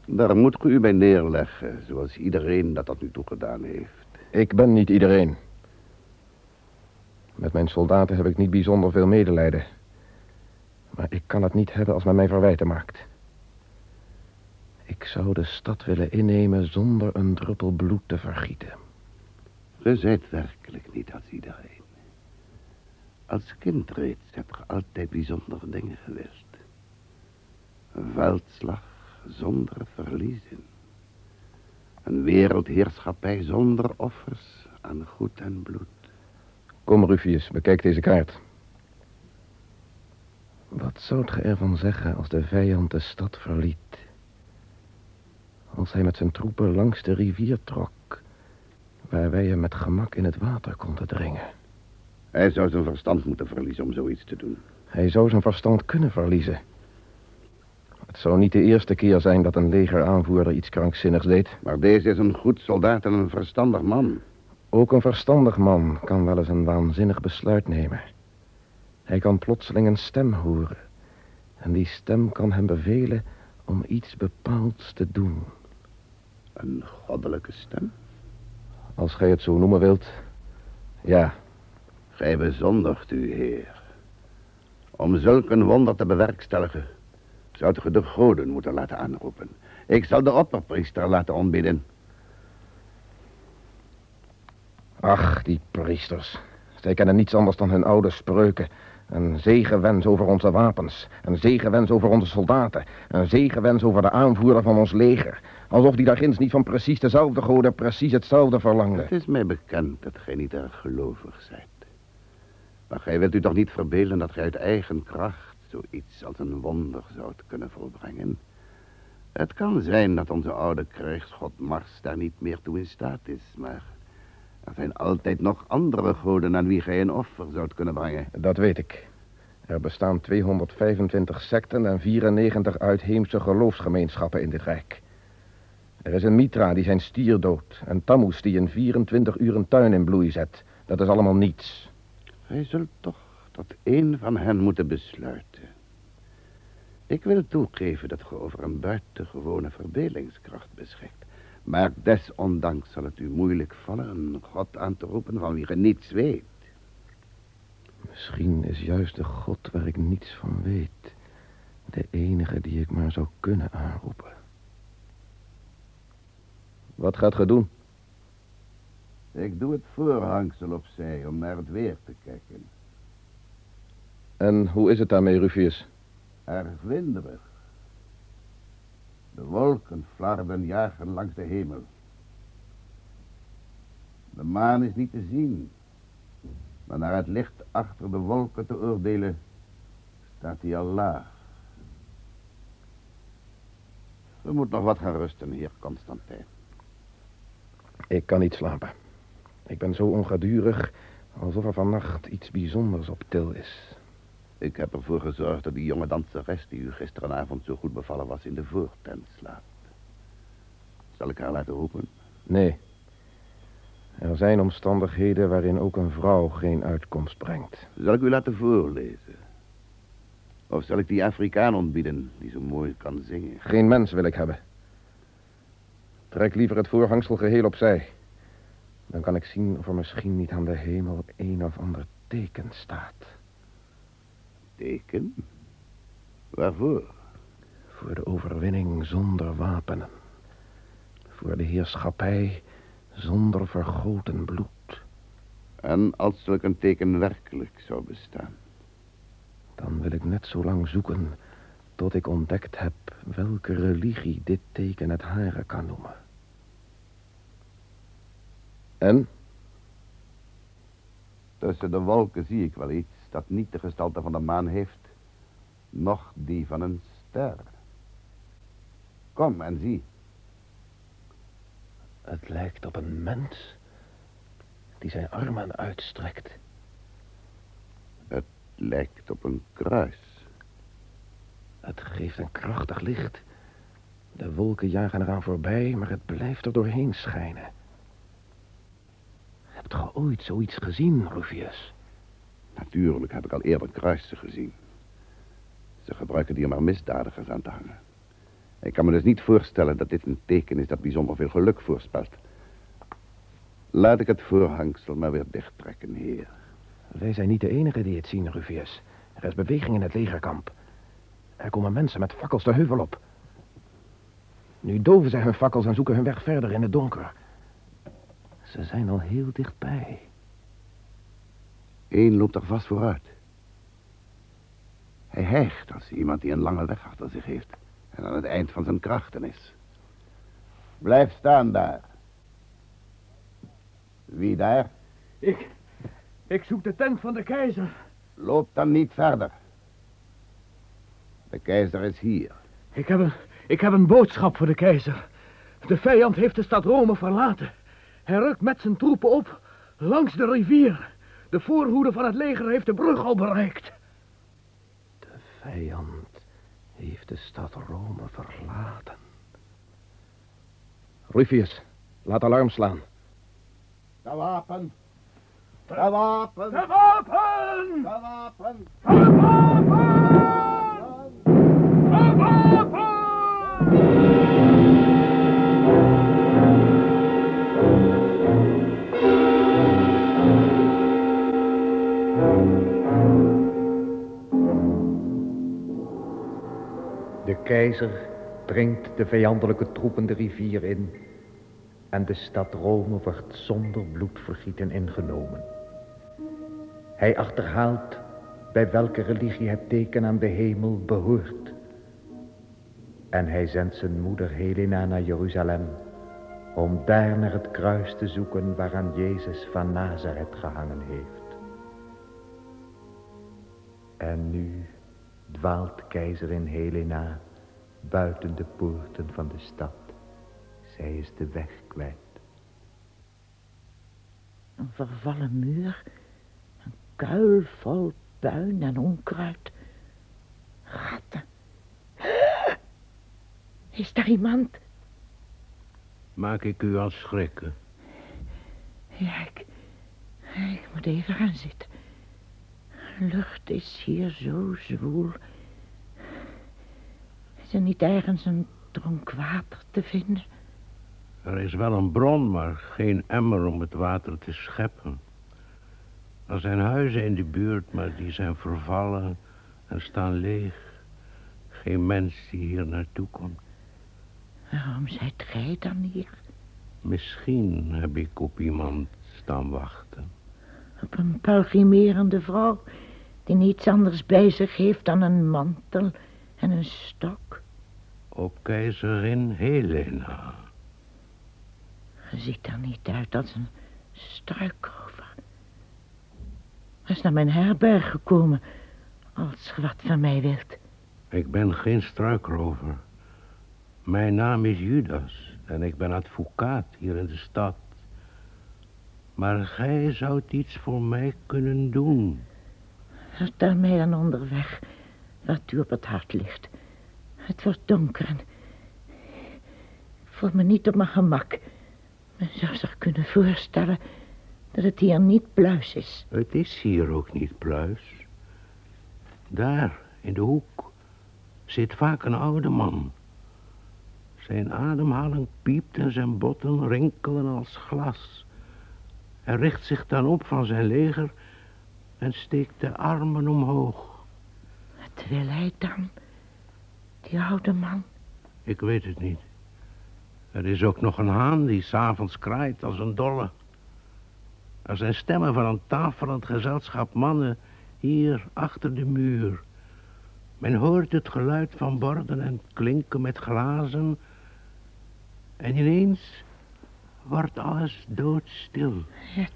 Daar moet ge u bij neerleggen, zoals iedereen dat tot nu toe gedaan heeft. Ik ben niet iedereen. Met mijn soldaten heb ik niet bijzonder veel medelijden. Maar ik kan het niet hebben als men mij verwijten maakt. Ik zou de stad willen innemen zonder een druppel bloed te vergieten. Ge zijt werkelijk niet als iedereen. Als kind reeds hebt ge altijd bijzondere dingen gewist. Een veldslag zonder verliezen. Een wereldheerschappij zonder offers aan goed en bloed. Kom, Rufius, bekijk deze kaart. Wat zoudt ge ervan zeggen als de vijand de stad verliet? Als hij met zijn troepen langs de rivier trok, waar wij hem met gemak in het water konden dringen. Hij zou zijn verstand moeten verliezen om zoiets te doen. Hij zou zijn verstand kunnen verliezen. Het zou niet de eerste keer zijn dat een legeraanvoerder iets krankzinnigs deed. Maar deze is een goed soldaat en een verstandig man. Ook een verstandig man kan wel eens een waanzinnig besluit nemen. Hij kan plotseling een stem horen. En die stem kan hem bevelen om iets bepaalds te doen. Een goddelijke stem? Als gij het zo noemen wilt, ja. Gij bezondigt u, heer. Om zulk een wonder te bewerkstelligen, zou ge de goden moeten laten aanroepen. Ik zal de opperpriester laten ontbieden. Ach, die priesters. Zij kennen niets anders dan hun oude spreuken. Een zegenwens over onze wapens. Een zegenwens over onze soldaten. Een zegenwens over de aanvoerder van ons leger. Alsof die daar ginds niet van precies dezelfde goden precies hetzelfde verlangde. Het is mij bekend dat gij niet erg gelovig zijt. Maar gij wilt u toch niet verbelen dat gij uit eigen kracht zoiets als een wonder zoudt kunnen volbrengen? Het kan zijn dat onze oude krijgsgod Mars daar niet meer toe in staat is, maar er zijn altijd nog andere goden aan wie gij een offer zoudt kunnen brengen. Dat weet ik. Er bestaan 225 secten en 94 uitheemse geloofsgemeenschappen in dit rijk. Er is een Mitra die zijn stier doodt en Tammuz die in 24 uur een tuin in bloei zet. Dat is allemaal niets. Gij zult toch tot één van hen moeten besluiten. Ik wil toegeven dat ge over een buitengewone verbelingskracht beschikt. Maar desondanks zal het u moeilijk vallen een God aan te roepen van wie ge niets weet. Misschien is juist de God waar ik niets van weet... de enige die ik maar zou kunnen aanroepen. Wat gaat ge doen? Ik doe het voorhangsel opzij om naar het weer te kijken. En hoe is het daarmee, Rufius? Erg winderig. De wolken flarden jagen langs de hemel. De maan is niet te zien. Maar naar het licht achter de wolken te oordelen, staat hij al laag. We moeten nog wat gaan rusten, heer Constantijn. Ik kan niet slapen. Ik ben zo ongedurig, alsof er vannacht iets bijzonders op til is. Ik heb ervoor gezorgd dat die jonge danseres die u gisterenavond zo goed bevallen was in de voortent slaapt. Zal ik haar laten roepen? Nee. Er zijn omstandigheden waarin ook een vrouw geen uitkomst brengt. Zal ik u laten voorlezen? Of zal ik die Afrikaan ontbieden die zo mooi kan zingen? Geen mens wil ik hebben. Trek liever het voorhangsel geheel opzij. Dan kan ik zien of er misschien niet aan de hemel een of ander teken staat. Teken? Waarvoor? Voor de overwinning zonder wapenen. Voor de heerschappij zonder vergoten bloed. En als zulk een teken werkelijk zou bestaan? Dan wil ik net zo lang zoeken tot ik ontdekt heb welke religie dit teken het hare kan noemen. En? Tussen de wolken zie ik wel iets dat niet de gestalte van de maan heeft, noch die van een ster. Kom en zie. Het lijkt op een mens die zijn armen uitstrekt. Het lijkt op een kruis. Het geeft een krachtig licht. De wolken jagen eraan voorbij, maar het blijft er doorheen schijnen. Hebt ge ooit zoiets gezien, Rufius? Natuurlijk heb ik al eerder kruisen gezien. Ze gebruiken die om er misdadigers aan te hangen. Ik kan me dus niet voorstellen dat dit een teken is dat bijzonder veel geluk voorspelt. Laat ik het voorhangsel maar weer dichttrekken, heer. Wij zijn niet de enigen die het zien, Ruvius. Er is beweging in het legerkamp. Er komen mensen met fakkels de heuvel op. Nu doven zij hun fakkels en zoeken hun weg verder in het donker. Ze zijn al heel dichtbij. Eén loopt er vast vooruit. Hij hijgt als iemand die een lange weg achter zich heeft en aan het eind van zijn krachten is. Blijf staan daar. Wie daar? Ik, ik zoek de tent van de keizer. Loop dan niet verder. De keizer is hier. Ik heb een, ik heb een boodschap voor de keizer. De vijand heeft de stad Rome verlaten. Hij rukt met zijn troepen op langs de rivier. De voorhoede van het leger heeft de brug al bereikt. De vijand heeft de stad Rome verlaten. Rufius, laat alarm slaan. De wapen. De wapen. De wapen. De wapen. De wapen. Keizer dringt de vijandelijke troepen de rivier in en de stad Rome wordt zonder bloedvergieten ingenomen. Hij achterhaalt bij welke religie het teken aan de hemel behoort. En hij zendt zijn moeder Helena naar Jeruzalem om daar naar het kruis te zoeken waaraan Jezus van Nazareth gehangen heeft. En nu dwaalt keizerin Helena buiten de poorten van de stad. Zij is de weg kwijt. Een vervallen muur, een kuil vol puin en onkruid. Gatten. <gasps> Is daar iemand? Maak ik u al schrikken? Ja, ik, ik moet even gaan zitten. De lucht is hier zo zwoel. Is er niet ergens een dronk water te vinden? Er is wel een bron, maar geen emmer om het water te scheppen. Er zijn huizen in de buurt, maar die zijn vervallen en staan leeg. Geen mens die hier naartoe komt. Waarom zijt gij dan hier? Misschien heb ik op iemand staan wachten. Op een pelgrimerende vrouw die niets anders bij zich heeft dan een mantel en een stok. Op keizerin Helena. Ziet er niet uit als een struikrover. Hij is naar mijn herberg gekomen, als je wat van mij wilt. Ik ben geen struikrover. Mijn naam is Judas en ik ben advocaat hier in de stad. Maar gij zoudt iets voor mij kunnen doen. Vertel mij dan onderweg wat u op het hart ligt. Het wordt donker en ik voel me niet op mijn gemak. Men zou zich kunnen voorstellen dat het hier niet pluis is. Het is hier ook niet pluis. Daar, in de hoek, zit vaak een oude man. Zijn ademhaling piept en zijn botten rinkelen als glas. Hij richt zich dan op van zijn leger en steekt de armen omhoog. Wat wil hij dan, die oude man? Ik weet het niet. Er is ook nog een haan die s'avonds kraait als een dolle. Er zijn stemmen van een tafelend gezelschap mannen hier achter de muur. Men hoort het geluid van borden en klinken met glazen. En ineens wordt alles doodstil. Het,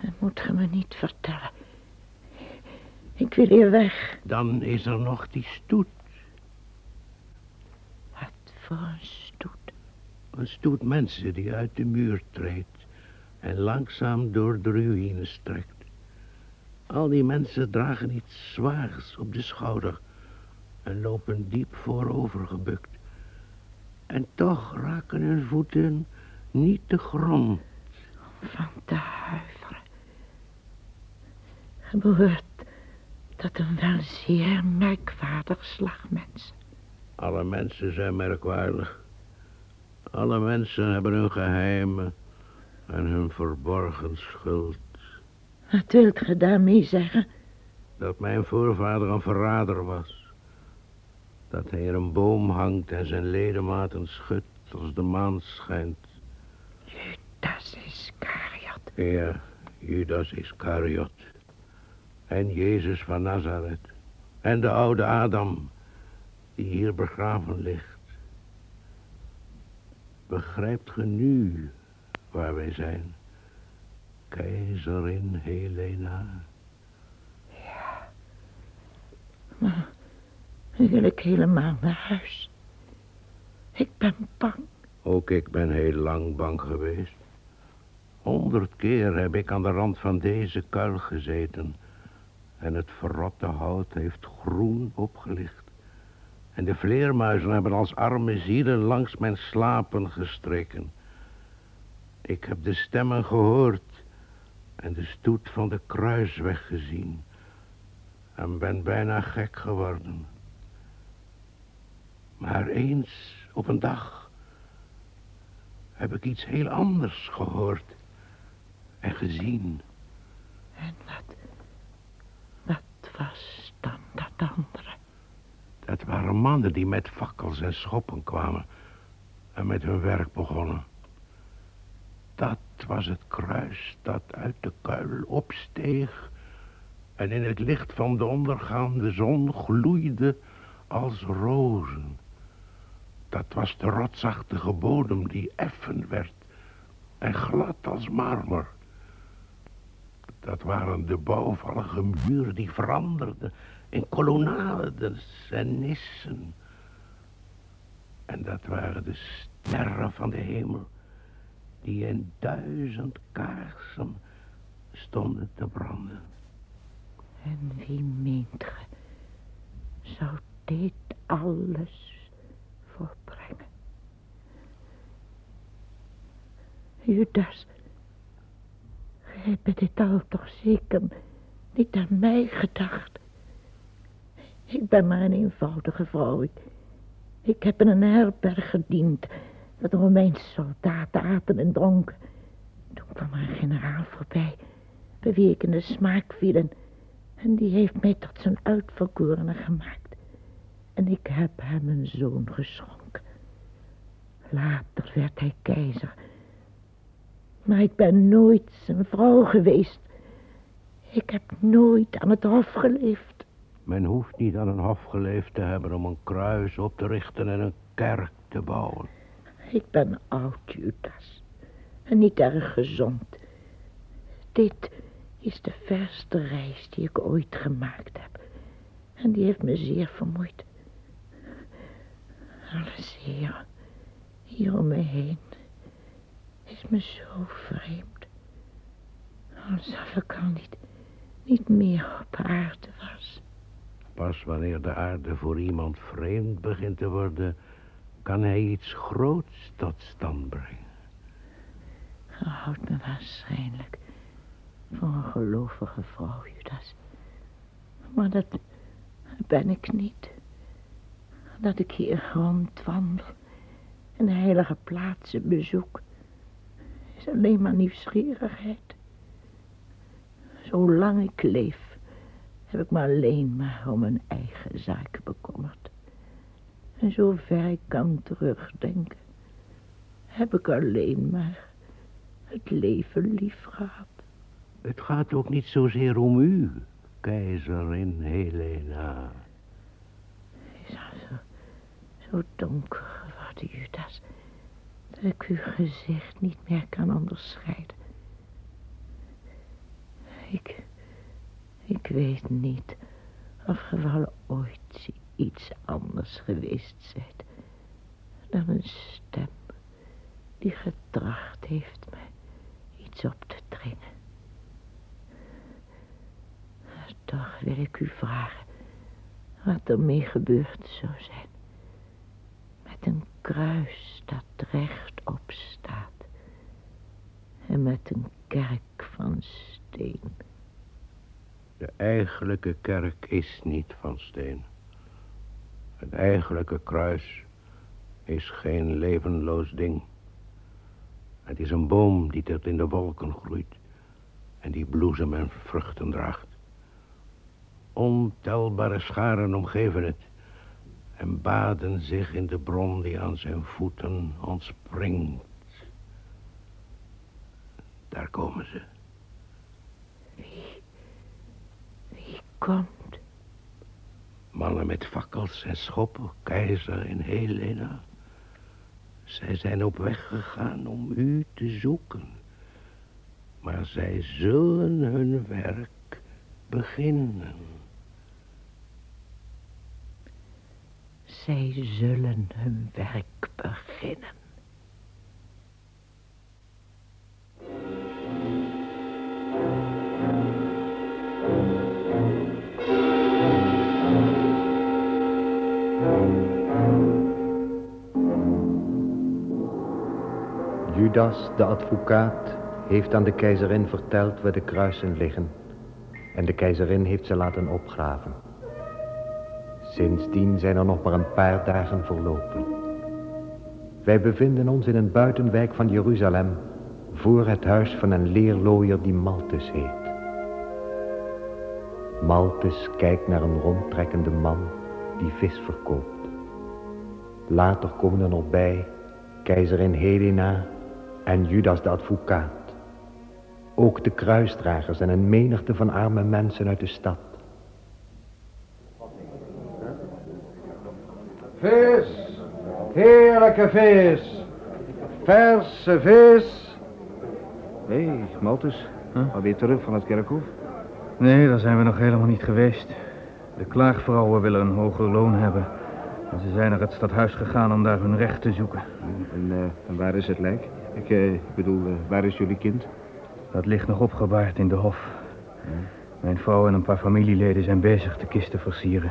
dat moet je me niet vertellen. Ik wil hier weg. Dan is er nog die stoet. Wat voor een stoet? Een stoet mensen die uit de muur treedt en langzaam door de ruïne strekt. Al die mensen dragen iets zwaars op de schouder en lopen diep voorover gebukt. En toch raken hun voeten niet de grond. Van te huiveren. Je behoort tot een wel zeer merkwaardig slag mensen. Alle mensen zijn merkwaardig. Alle mensen hebben hun geheimen En hun verborgen schuld. Wat wilt ge daarmee zeggen? Dat mijn voorvader een verrader was. Dat hij in een boom hangt en zijn ledematen schudt als de maan schijnt. Judas Iscariot. Ja, Judas Iscariot. En Jezus van Nazareth. En de oude Adam, die hier begraven ligt. Begrijpt ge nu waar wij zijn? Keizerin Helena. Maar nu wil ik helemaal naar huis. Ik ben bang. Ook ik ben heel lang bang geweest. Honderd keer heb ik aan de rand van deze kuil gezeten. En het verrotte hout heeft groen opgelicht. En de vleermuizen hebben als arme zielen langs mijn slapen gestreken. Ik heb de stemmen gehoord en de stoet van de kruisweg gezien. En ben bijna gek geworden. Maar eens op een dag heb ik iets heel anders gehoord en gezien. En wat, was dan dat andere? Dat waren mannen die met fakkels en schoppen kwamen en met hun werk begonnen. Dat was het kruis dat uit de kuil opsteeg en in het licht van de ondergaande zon gloeide als rozen. Dat was de rotsachtige bodem die effen werd en glad als marmer. Dat waren de bouwvallige muren die veranderden in kolonnades en nissen. En dat waren de sterren van de hemel die in duizend kaarsen stonden te branden. En wie meent ge zou dit alles volbrengen? Judas, hebt dit al toch zeker niet aan mij gedacht? Ik ben maar een eenvoudige vrouw. Ik, heb in een herberg gediend... de Romeinse soldaten aten en dronken. Toen kwam er een generaal voorbij... bij wie ik in de smaak viel... En, en die heeft mij tot zijn uitverkorene gemaakt. En ik heb hem een zoon geschonken. Later werd hij keizer... Maar ik ben nooit zijn vrouw geweest. Ik heb nooit aan het hof geleefd. Men hoeft niet aan een hof geleefd te hebben om een kruis op te richten en een kerk te bouwen. Ik ben oud, Judas. En niet erg gezond. Dit is de verste reis die ik ooit gemaakt heb. En die heeft me zeer vermoeid. Alles hier, hier om me heen, is me zo vreemd. Alsof ik al niet, niet meer op aarde was. Pas wanneer de aarde voor iemand vreemd begint te worden, kan hij iets groots tot stand brengen. Je houdt me waarschijnlijk voor een gelovige vrouw, Judas. Maar dat ben ik niet. Dat ik hier rondwandel en heilige plaatsen bezoek, is alleen maar nieuwsgierigheid. Zolang ik leef, heb ik me alleen maar om mijn eigen zaken bekommerd. En zover ik kan terugdenken, heb ik alleen maar het leven lief gehad. Het gaat ook niet zozeer om u, keizerin Helena. Is al zo, zo donker geworden, dat ik uw gezicht niet meer kan onderscheiden. Ik, ik weet niet of ge wel ooit iets anders geweest zijt dan een stem die getracht heeft mij iets op te dringen. Toch wil ik u vragen wat er mee gebeurd zou zijn. Met een kruis dat rechtop staat. En met een kerk van steen. De eigenlijke kerk is niet van steen. Het eigenlijke kruis is geen levenloos ding. Het is een boom die tot in de wolken groeit en die bloesem en vruchten draagt. Ontelbare scharen omgeven het en baden zich in de bron die aan zijn voeten ontspringt. Daar komen ze. Wie komt? Mannen met fakkels en schoppen, keizer en Helena. Zij zijn op weg gegaan om u te zoeken. Maar zij zullen hun werk beginnen. Zij zullen hun werk beginnen. Judas, de advocaat, heeft aan de keizerin verteld waar de kruisen liggen. En de keizerin heeft ze laten opgraven. Sindsdien zijn er nog maar een paar dagen verlopen. Wij bevinden ons in een buitenwijk van Jeruzalem, voor het huis van een leerlooier die Maltus heet. Maltus kijkt naar een rondtrekkende man die vis verkoopt. Later komen er nog bij keizerin Helena en Judas de advocaat. Ook de kruisdragers en een menigte van arme mensen uit de stad. Vis, heerlijke vis, verse vis. Hé, hey, Maltus, huh? alweer terug van het kerkhof? Nee, daar zijn we nog helemaal niet geweest. De klaagvrouwen willen een hoger loon hebben. En ze zijn naar het stadhuis gegaan om daar hun recht te zoeken. En, uh, en waar is het lijk? Ik uh, bedoel, uh, waar is jullie kind? Dat ligt nog opgebaard in de hof. Ja. Mijn vrouw en een paar familieleden zijn bezig de kist te versieren.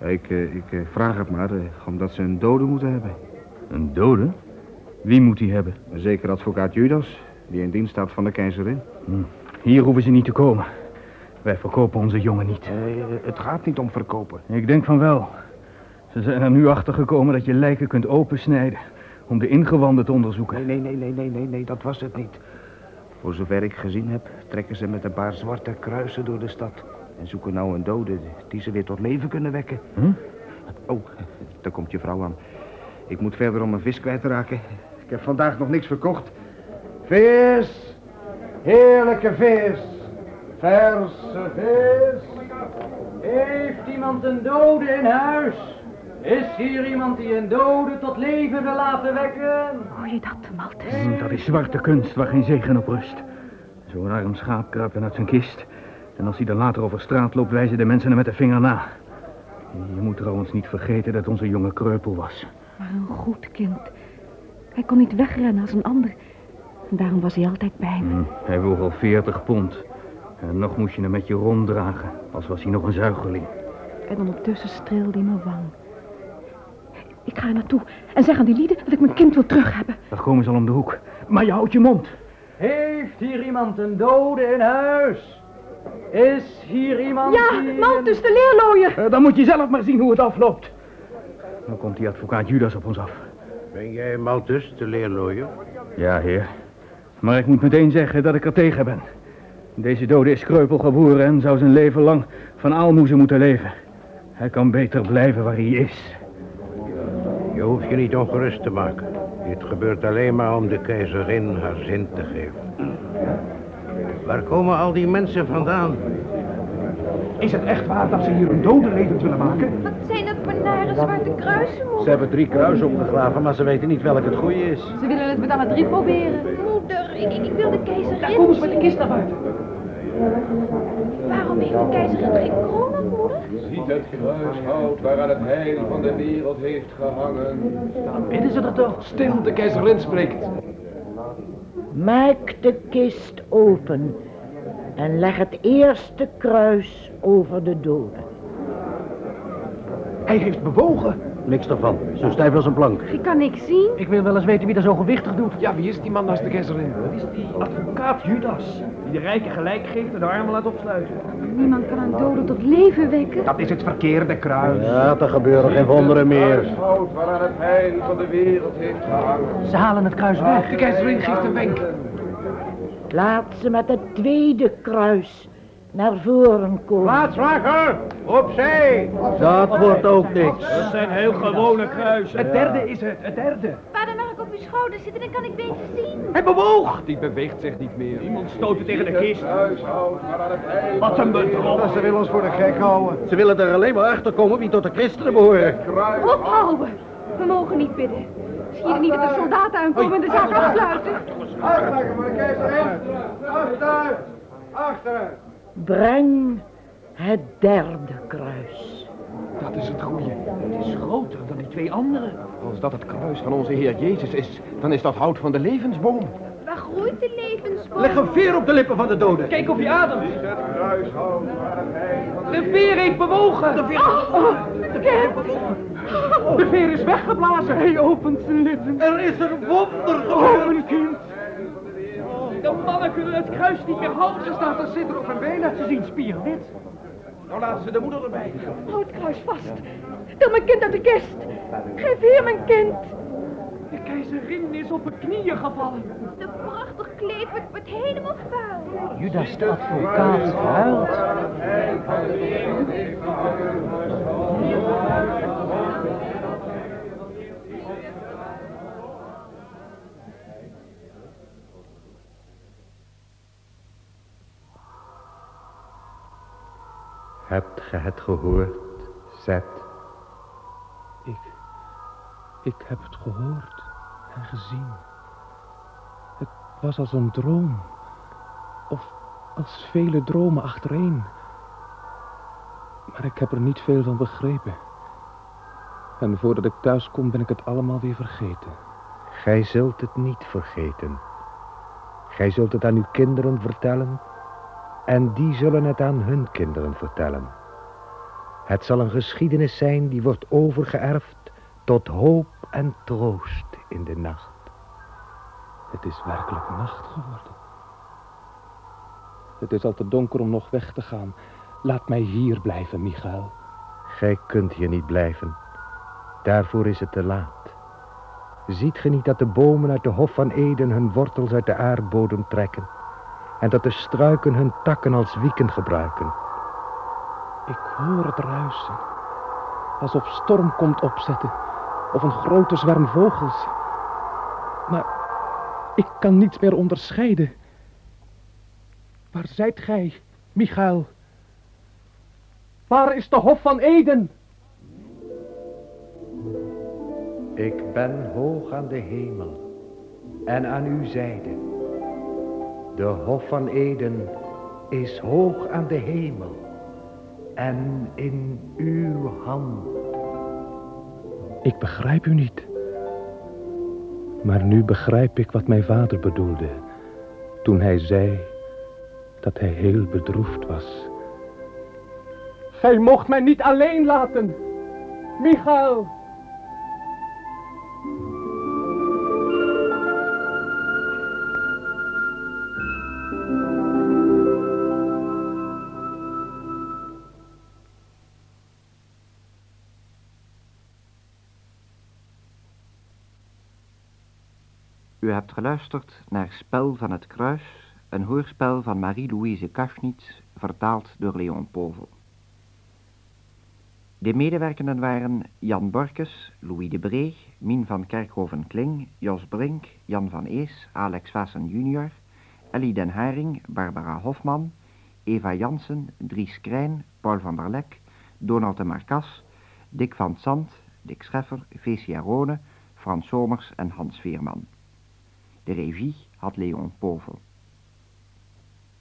Ik, ik vraag het maar, omdat ze een dode moeten hebben. Een dode? Wie moet die hebben? Zeker advocaat Judas, die in dienst staat van de keizerin. Hm. Hier hoeven ze niet te komen. Wij verkopen onze jongen niet. Het gaat niet om verkopen. Ik denk van wel. Ze zijn er nu achter gekomen dat je lijken kunt opensnijden. Om de ingewanden te onderzoeken. Nee, nee, nee, nee, nee, nee, dat was het niet. Voor zover ik gezien heb, trekken ze met een paar zwarte kruisen door de stad. En zoeken nou een dode die ze weer tot leven kunnen wekken. Hm? Oh, daar komt je vrouw aan. Ik moet verder om mijn vis kwijt te raken. Ik heb vandaag nog niks verkocht. Vis! Heerlijke vis! Verse vis! Heeft iemand een dode in huis? Is hier iemand die een dode tot leven wil laten wekken? Hoor je dat, Maltus? Mm, dat is zwarte kunst waar geen zegen op rust. Zo'n arm schaap kruipt dan uit zijn kist. En als hij dan later over straat loopt, wijzen de mensen hem met de vinger na. Je moet trouwens niet vergeten dat onze jonge kreupel was. Maar een goed kind. Hij kon niet wegrennen als een ander. En daarom was hij altijd bij me. Mm, hij woog al 40 pond. En nog moest je hem met je ronddragen, als was hij nog een zuigeling. En ondertussen streelde hij mijn wang. Ik ga er naartoe en zeg aan die lieden dat ik mijn kind wil terug hebben. Dan komen ze al om de hoek. Maar je houdt je mond. Heeft hier iemand een dode in huis? Is hier iemand Ja, die een... de leerlooier. Uh, dan moet je zelf maar zien hoe het afloopt. Dan komt die advocaat Judas op ons af. Ben jij Maltus, de leerlooier? Ja, heer. Maar ik moet meteen zeggen dat ik er tegen ben. Deze dode is kreupel geboren en zou zijn leven lang van aalmoezen moeten leven. Hij kan beter blijven waar hij is. Je hoeft je niet ongerust te maken. Dit gebeurt alleen maar om de keizerin haar zin te geven. Waar komen al die mensen vandaan? Is het echt waar dat ze hier een dode levend willen maken? Wat zijn dat voor nare zwarte kruisen, moeder? Ze hebben drie kruisen opgegraven, maar ze weten niet welk het goede is. Ze willen het met alle drie proberen. Moeder, ik, ik wil de keizerin. Daar komen ze met de kist naar buiten. Waarom heeft de keizerin geen kroon op, moeder? Ziet het kruishout waaraan het heil van de wereld heeft gehangen. Dan bidden ze er toch. Stil, de keizerin spreekt. Maak de kist open en leg het eerste kruis over de dode. Hij heeft bewogen. Niks ervan. Zo stijf als een plank. Ik kan niks zien. Ik wil wel eens weten wie dat zo gewichtig doet. Ja, wie is die man naast de keizerin? Dat is die advocaat Judas. Die de rijken gelijk geeft en de armen laat opsluiten. Niemand kan een dode tot leven wekken. Dat is het verkeerde kruis. Ja, er gebeuren geen wonderen meer. Waaraan het heil van de wereld heeft gehangen. Ze halen het kruis weg. De keizerin geeft een wenk. Laat ze met het tweede kruis naar voren komen. Plaatswaker, opzij. Dat wordt ook niks. Dat zijn heel gewone kruisen. Het derde is het, het derde. Vader, mag ik op uw schouder zitten? Dan kan ik beter zien. Hij bewoog! Die beweegt zich niet meer. Iemand stoot tegen de kist. Wat een bedrog. Ze willen ons voor de gek houden. Ze willen er alleen maar achter komen wie tot de christenen behoren. Ophouden. We mogen niet bidden. Zie je niet dat de soldaten aankomen en de zaak afsluiten? Uitmaken voor de keizerin. Achteruit. Achteruit. Breng het derde kruis. Dat is het goede. Het is groter dan die twee andere. Als dat het kruis van onze Heer Jezus is, dan is dat hout van de levensboom. Waar groeit de levensboom? Leg een veer op de lippen van de doden. Kijk of hij ademt. Het kruishout waar het heil van De veer heeft bewogen. De veer, Oh, de veer is weggeblazen. Hij opent zijn lippen. Er is een wonder Oh, gebeurd. mijn kind. De mannen kunnen het kruis niet meer houden. Ze staan te zitten op hun benen. Ze zien spierwit. Nou laten ze de moeder erbij. Houd het kruis vast. Til mijn kind uit de kist. Geef hier mijn kind. De keizerin is op haar knieën gevallen. De prachtig kleed wordt, wordt helemaal vuil. Judas de advocaat huilt. Hebt ge het gehoord, Zet? Ik, ik heb het gehoord en gezien. Het was als een droom. Of als vele dromen achtereen. Maar ik heb er niet veel van begrepen. En voordat ik thuis kom ben ik het allemaal weer vergeten. Gij zult het niet vergeten. Gij zult het aan uw kinderen vertellen en die zullen het aan hun kinderen vertellen. Het zal een geschiedenis zijn die wordt overgeërfd tot hoop en troost in de nacht. Het is werkelijk nacht geworden. Het is al te donker om nog weg te gaan. Laat mij hier blijven, Michael. Gij kunt hier niet blijven. Daarvoor is het te laat. Ziet ge niet dat de bomen uit de Hof van Eden hun wortels uit de aardbodem trekken? En dat de struiken hun takken als wieken gebruiken? Ik hoor het ruisen. Alsof storm komt opzetten. Of een grote zwerm vogels. Maar ik kan niets meer onderscheiden. Waar zijt gij, Michael? Waar is de Hof van Eden? Ik ben hoog aan de hemel en aan uw zijde. De Hof van Eden is hoog aan de hemel en in uw hand. Ik begrijp u niet. Maar nu begrijp ik wat mijn vader bedoelde. Toen hij zei dat hij heel bedroefd was. Gij mocht mij niet alleen laten. Michael. Geluisterd naar Spel van het Kruis, een hoorspel van Marie-Louise Kaschnitz, vertaald door Leon Povel. De medewerkenden waren Jan Borkes, Louis de Breeg, Mien van Kerkhoven-Kling, Jos Brink, Jan van Ees, Alex Vassen junior, Ellie den Haring, Barbara Hofman, Eva Jansen, Dries Krijn, Paul van Berlek, Donald de Marcas, Dick van Sant, Dick Scheffer, Fecia Rone, Frans Somers en Hans Veerman. De regie had Leon Povel.